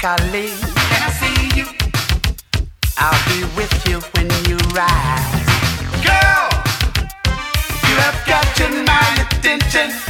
Cali. Can I see you? I'll be with you when you rise. Girl, you have got my attention.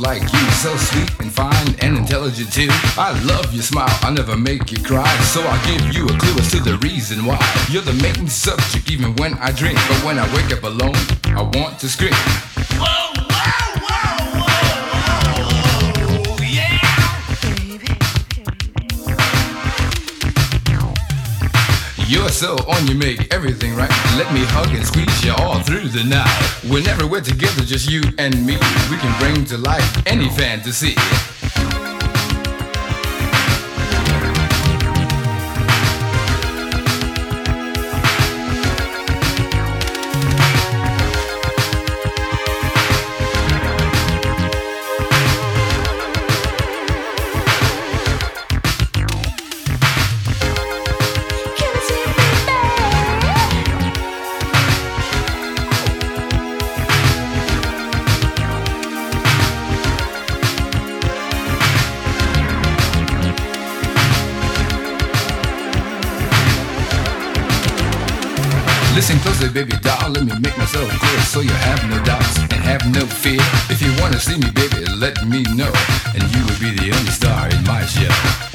like you. So sweet and fine and intelligent too. I love your smile, I'll never make you cry. So I'll give you a clue as to the reason why. You're the main subject even when I drink. But when I wake up alone, I want to scream. You're so on, you make everything right. Let me hug and squeeze you all through the night. Whenever we're together, just you and me, we can bring to life any fantasy. Baby doll. Let me make myself clear so you have no doubts and have no fear. If you wanna see me, baby, let me know, and you will be the only star in my show.